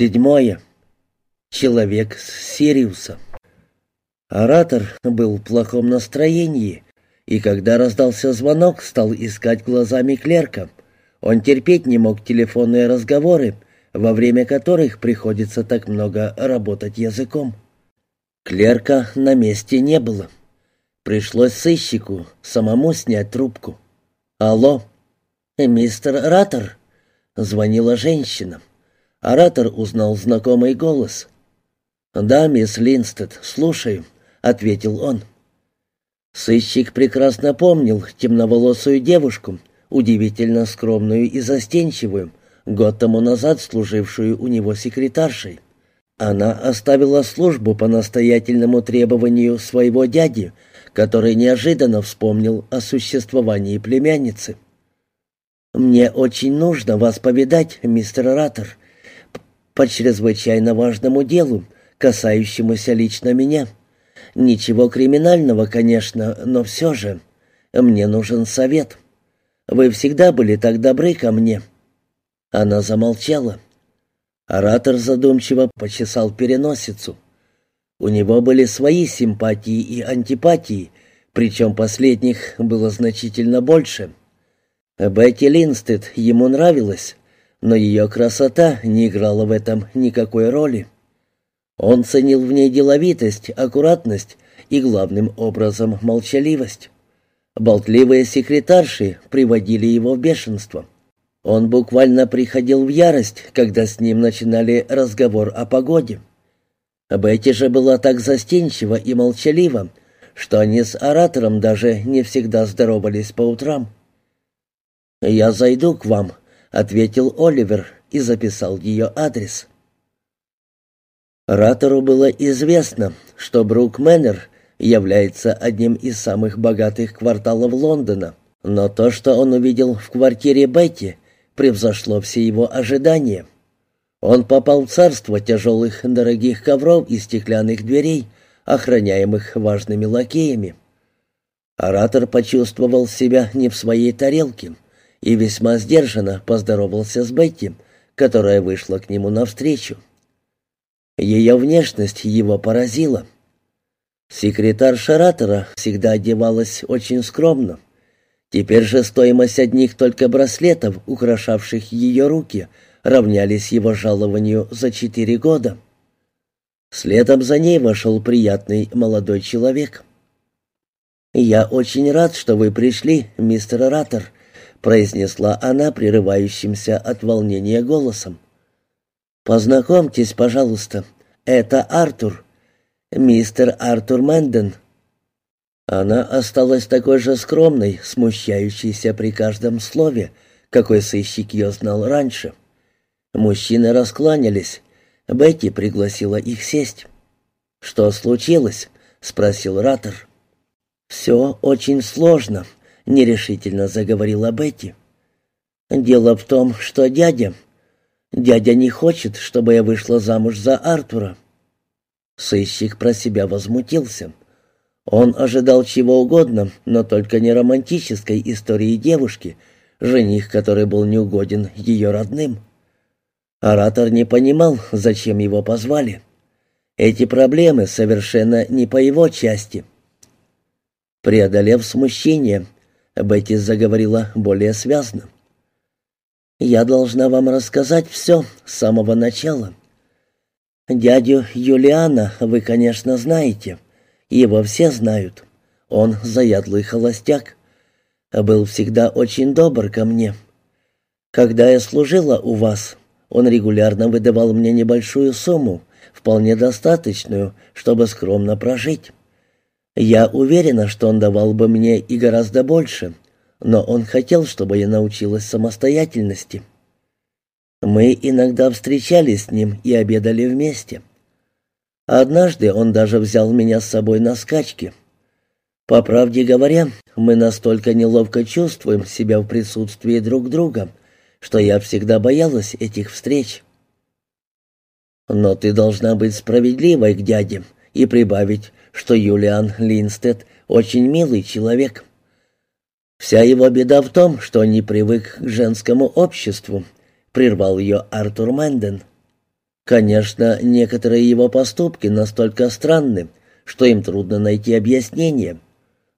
Седьмое. Человек с Сириуса. Оратор был в плохом настроении, и когда раздался звонок, стал искать глазами клерка. Он терпеть не мог телефонные разговоры, во время которых приходится так много работать языком. Клерка на месте не было. Пришлось сыщику самому снять трубку. «Алло, мистер Ратор?» — звонила женщина. Оратор узнал знакомый голос. «Да, мисс Линстед, слушаю», — ответил он. Сыщик прекрасно помнил темноволосую девушку, удивительно скромную и застенчивую, год тому назад служившую у него секретаршей. Она оставила службу по настоятельному требованию своего дяди, который неожиданно вспомнил о существовании племянницы. «Мне очень нужно вас повидать, мистер Раттер», по чрезвычайно важному делу, касающемуся лично меня. Ничего криминального, конечно, но все же. Мне нужен совет. Вы всегда были так добры ко мне». Она замолчала. Оратор задумчиво почесал переносицу. У него были свои симпатии и антипатии, причем последних было значительно больше. Бетти Линстед ему нравилась, но ее красота не играла в этом никакой роли. Он ценил в ней деловитость, аккуратность и, главным образом, молчаливость. Болтливые секретарши приводили его в бешенство. Он буквально приходил в ярость, когда с ним начинали разговор о погоде. Бетти же была так застенчива и молчалива, что они с оратором даже не всегда здоровались по утрам. «Я зайду к вам», — ответил Оливер и записал ее адрес. Ратору было известно, что Брук Мэннер является одним из самых богатых кварталов Лондона, но то, что он увидел в квартире Бетти, превзошло все его ожидания. Он попал в царство тяжелых дорогих ковров и стеклянных дверей, охраняемых важными лакеями. Оратор почувствовал себя не в своей тарелке — и весьма сдержанно поздоровался с Бетти, которая вышла к нему навстречу. Ее внешность его поразила. Секретарь Шаратора всегда одевалась очень скромно. Теперь же стоимость одних только браслетов, украшавших ее руки, равнялись его жалованию за четыре года. Следом за ней вошел приятный молодой человек. «Я очень рад, что вы пришли, мистер Ратор», произнесла она прерывающимся от волнения голосом. «Познакомьтесь, пожалуйста, это Артур, мистер Артур Мэнден». Она осталась такой же скромной, смущающейся при каждом слове, какой сыщик ее знал раньше. Мужчины раскланялись. Бетти пригласила их сесть. «Что случилось?» — спросил Раттер. «Все очень сложно», — нерешительно заговорила Бетти. «Дело в том, что дядя... Дядя не хочет, чтобы я вышла замуж за Артура». Сыщик про себя возмутился. Он ожидал чего угодно, но только не романтической истории девушки, жених который был неугоден ее родным. Оратор не понимал, зачем его позвали. Эти проблемы совершенно не по его части. Преодолев смущение, Бетти заговорила более связно. «Я должна вам рассказать все с самого начала. Дядю Юлиана вы, конечно, знаете. Его все знают. Он заядлый холостяк. Был всегда очень добр ко мне. Когда я служила у вас, он регулярно выдавал мне небольшую сумму, вполне достаточную, чтобы скромно прожить. Я уверена, что он давал бы мне и гораздо больше, но он хотел, чтобы я научилась самостоятельности. Мы иногда встречались с ним и обедали вместе. Однажды он даже взял меня с собой на скачки. По правде говоря, мы настолько неловко чувствуем себя в присутствии друг друга, что я всегда боялась этих встреч. Но ты должна быть справедливой к дяде и прибавить, что Юлиан Линстед очень милый человек. Вся его беда в том, что он не привык к женскому обществу, прервал ее Артур Мэнден. Конечно, некоторые его поступки настолько странны, что им трудно найти объяснение,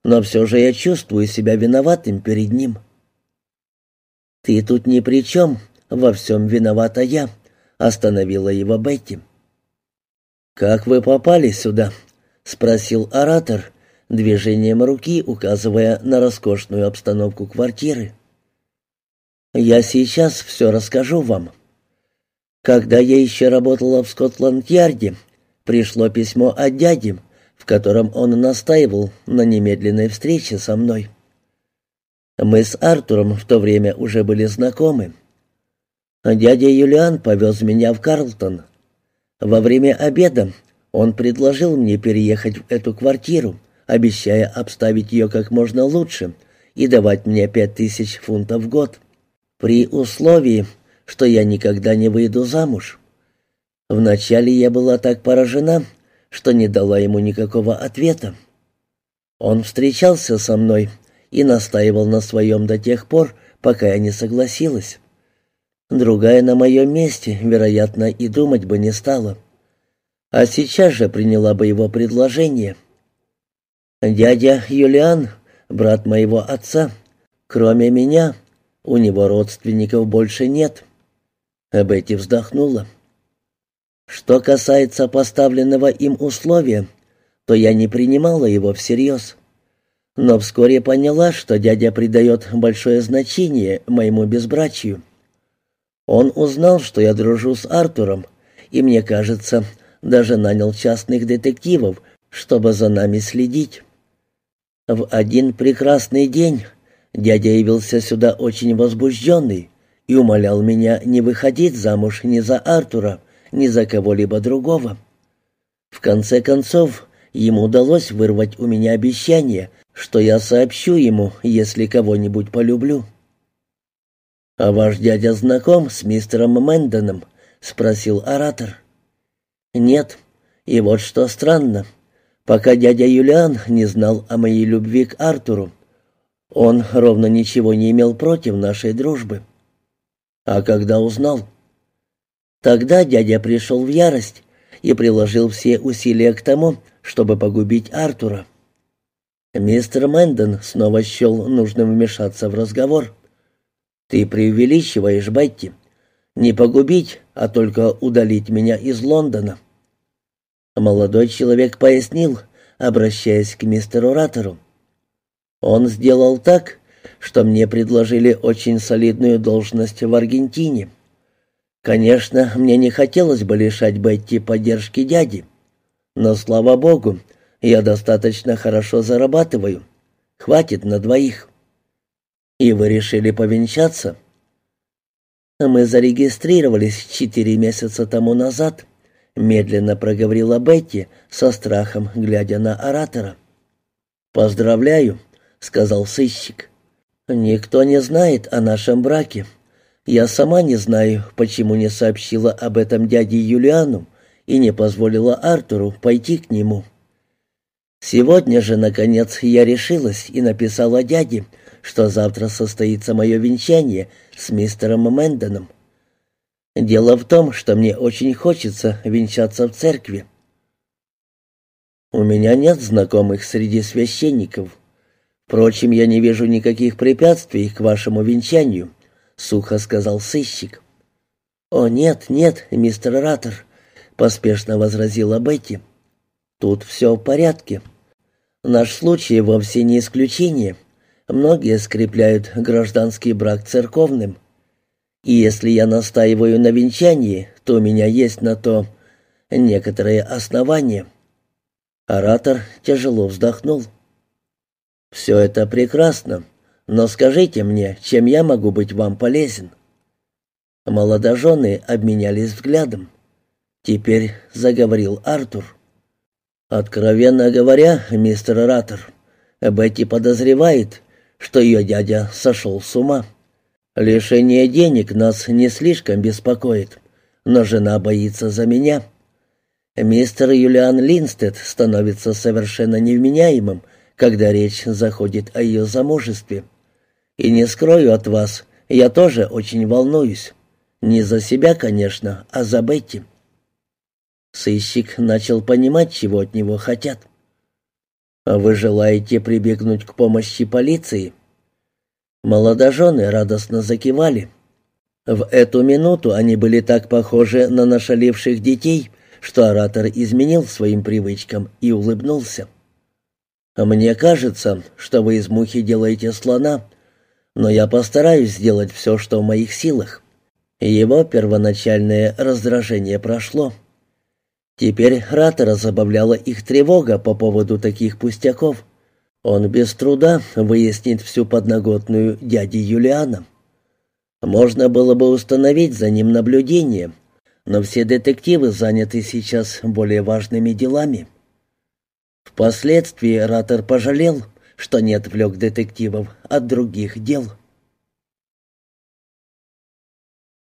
но все же я чувствую себя виноватым перед ним. «Ты тут ни при чем, во всем виновата я», — остановила его Бетти. «Как вы попали сюда?» — спросил оратор, движением руки указывая на роскошную обстановку квартиры. «Я сейчас все расскажу вам». Когда я еще работала в Скотланд-Ярде, пришло письмо от дяди, в котором он настаивал на немедленной встрече со мной. Мы с Артуром в то время уже были знакомы. Дядя Юлиан повез меня в Карлтон. Во время обеда он предложил мне переехать в эту квартиру, обещая обставить ее как можно лучше и давать мне пять тысяч фунтов в год, при условии, что я никогда не выйду замуж. Вначале я была так поражена, что не дала ему никакого ответа. Он встречался со мной и настаивал на своем до тех пор, пока я не согласилась. Другая на моем месте, вероятно, и думать бы не стала. А сейчас же приняла бы его предложение. Дядя Юлиан, брат моего отца, кроме меня, у него родственников больше нет. Бетти вздохнула. Что касается поставленного им условия, то я не принимала его всерьез. Но вскоре поняла, что дядя придает большое значение моему безбрачию. Он узнал, что я дружу с Артуром, и, мне кажется, даже нанял частных детективов, чтобы за нами следить. В один прекрасный день дядя явился сюда очень возбужденный, и умолял меня не выходить замуж ни за Артура, ни за кого-либо другого. В конце концов, ему удалось вырвать у меня обещание, что я сообщу ему, если кого-нибудь полюблю. «А ваш дядя знаком с мистером Мэндоном?» — спросил оратор. «Нет. И вот что странно. Пока дядя Юлиан не знал о моей любви к Артуру, он ровно ничего не имел против нашей дружбы. А когда узнал? Тогда дядя пришел в ярость и приложил все усилия к тому, чтобы погубить Артура. Мистер Мэндон снова счел нужным вмешаться в разговор. «Ты преувеличиваешь, Бетти. Не погубить, а только удалить меня из Лондона». Молодой человек пояснил, обращаясь к мистеру Раттеру. «Он сделал так, что мне предложили очень солидную должность в Аргентине. Конечно, мне не хотелось бы лишать Бетти поддержки дяди, но, слава богу, я достаточно хорошо зарабатываю. Хватит на двоих. И вы решили повенчаться? Мы зарегистрировались четыре месяца тому назад, медленно проговорила Бетти со страхом, глядя на оратора. Поздравляю, сказал сыщик. «Никто не знает о нашем браке. Я сама не знаю, почему не сообщила об этом дяде Юлиану и не позволила Артуру пойти к нему. Сегодня же, наконец, я решилась и написала дяде, что завтра состоится мое венчание с мистером Мэндоном. Дело в том, что мне очень хочется венчаться в церкви. У меня нет знакомых среди священников». «Впрочем, я не вижу никаких препятствий к вашему венчанию», — сухо сказал сыщик. «О, нет, нет, мистер Раттер», — поспешно возразила Бетти. «Тут все в порядке. Наш случай вовсе не исключение. Многие скрепляют гражданский брак церковным. И если я настаиваю на венчании, то у меня есть на то некоторые основания». Оратор тяжело вздохнул. «Все это прекрасно, но скажите мне, чем я могу быть вам полезен?» Молодожены обменялись взглядом. Теперь заговорил Артур. «Откровенно говоря, мистер Раттер, Бетти подозревает, что ее дядя сошел с ума. Лишение денег нас не слишком беспокоит, но жена боится за меня. Мистер Юлиан Линстед становится совершенно невменяемым, когда речь заходит о ее замужестве. И не скрою от вас, я тоже очень волнуюсь. Не за себя, конечно, а за Бетти. Сыщик начал понимать, чего от него хотят. «А вы желаете прибегнуть к помощи полиции?» Молодожены радостно закивали. В эту минуту они были так похожи на нашаливших детей, что оратор изменил своим привычкам и улыбнулся. «Мне кажется, что вы из мухи делаете слона, но я постараюсь сделать все, что в моих силах». Его первоначальное раздражение прошло. Теперь Ратора забавляла их тревога по поводу таких пустяков. Он без труда выяснит всю подноготную дяди Юлиана. Можно было бы установить за ним наблюдение, но все детективы заняты сейчас более важными делами. Впоследствии Ратор пожалел, что не отвлек детективов от других дел.